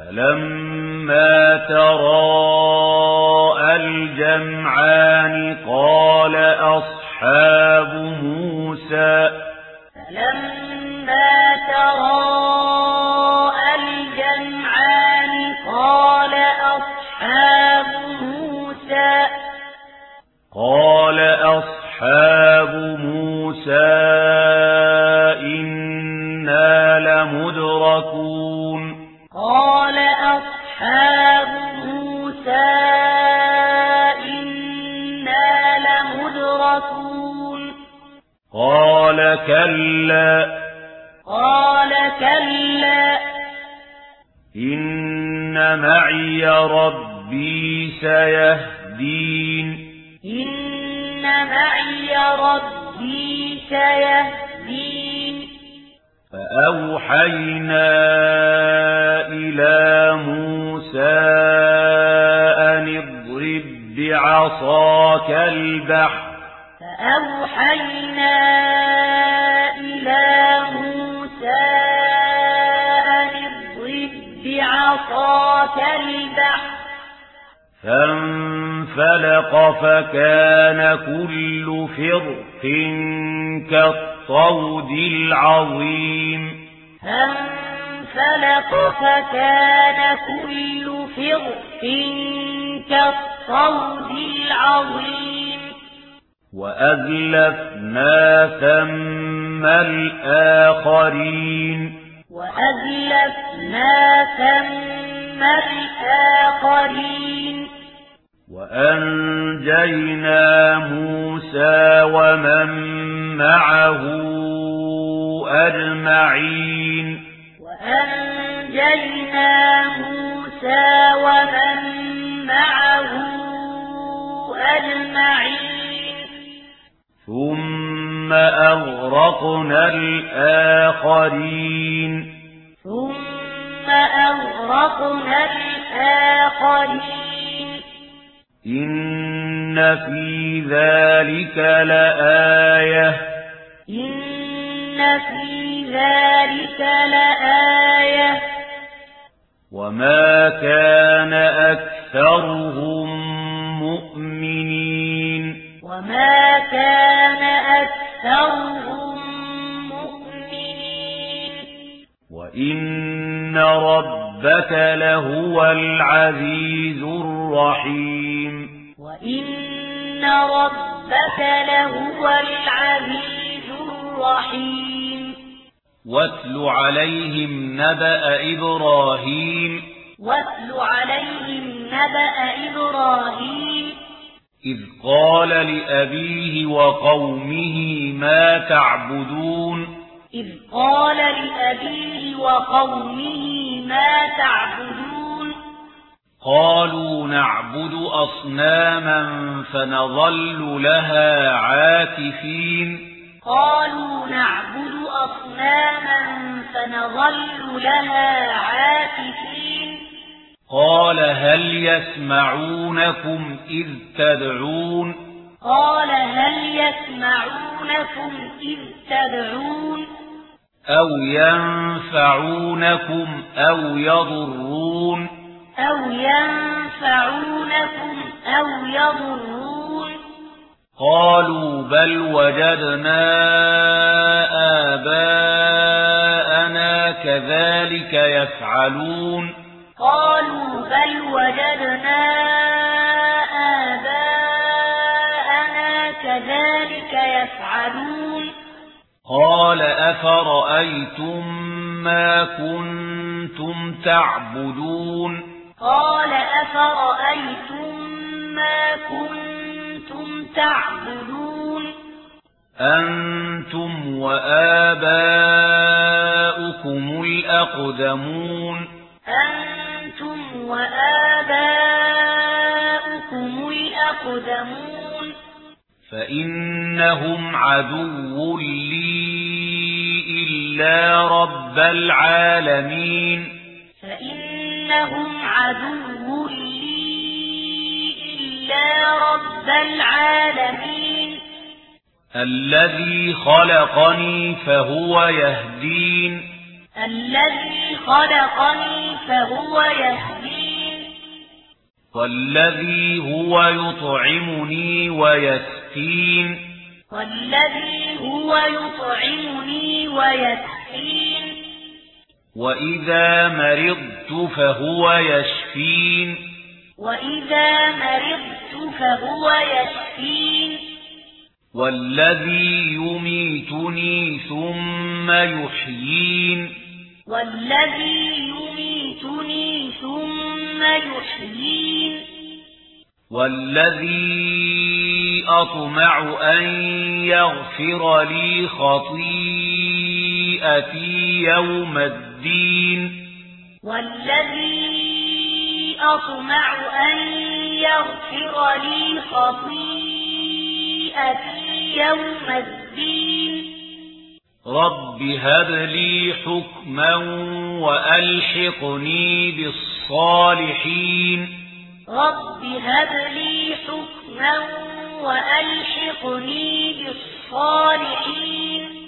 فلما تراءى الجمعان قال أصحاب موسى فلما تراءى الجمعان قال أصحاب موسى قال أصحاب موسى أصحاب موسى إنا لمدركون. قال كلا قال كلا. إن معي ربي سيهدين. إن معي ربي سيهدين. فأوحينا عصاك البحر فأوحينا إلى موسى أن اضرب بعصاك البحر فانفلق فكان كل فرق كالطود العظيم فانفلق فلق فكان كل فرق كالطود العظيم. وأذلفنا ثم الآخرين. وأذلفنا ثم الآخرين. وأنجينا موسى ومن معه أجمعين. وأنجينا موسى ومن معه أجمعين. ثم أغرقنا الآخرين. ثم أغرقنا الآخرين. إن في ذلك لآية. إن إن في ذلك لآية وما كان أكثرهم مؤمنين وما كان أكثرهم مؤمنين وإن ربك لهو العزيز الرحيم وإن ربك لهو العزيز الرحيم واتل عليهم نبأ إبراهيم. واتل عليهم نبأ إبراهيم. إذ قال لأبيه وقومه ما تعبدون. إذ قال لأبيه وقومه ما تعبدون. قالوا نعبد أصناما فنظل لها عاكفين. قالوا نعبد أصناما فنظل لها عاكفين. قال هل يسمعونكم إذ تدعون؟ قال هل يسمعونكم إذ تدعون؟ أو ينفعونكم أو يضرون؟ أو ينفعونكم أو يضرون؟ قالوا بل وجدنا آباءنا كذلك يفعلون. قالوا بل وجدنا آباءنا كذلك يفعلون. قال أفرأيتم ما كنتم تعبدون؟ قال أفرأيتم ما كنتم تعبدون. أنتم وآباؤكم الأقدمون. أنتم وآباؤكم الأقدمون. فإنهم عدو لي إلا رب العالمين. فإنهم عدو لي إلا رب العالمين. الذي خلقني فهو يهدين. الذي خلقني فهو يهدين. والذي هو يطعمني ويسقين. والذي هو يطعمني ويسقين. وإذا مرضت فهو يشفين. وإذا مرضت فهو يشفين. والذي يميتني ثم يحيين. والذي يميتني ثم يحيين. والذي أطمع أن يغفر لي خطيئتي يوم الدين. والذي أطمع أن يغفر لي خطيئتي يوم الدين. رب هب لي حكما وألحقني بالصالحين. رب هب لي حكما وألحقني بالصالحين.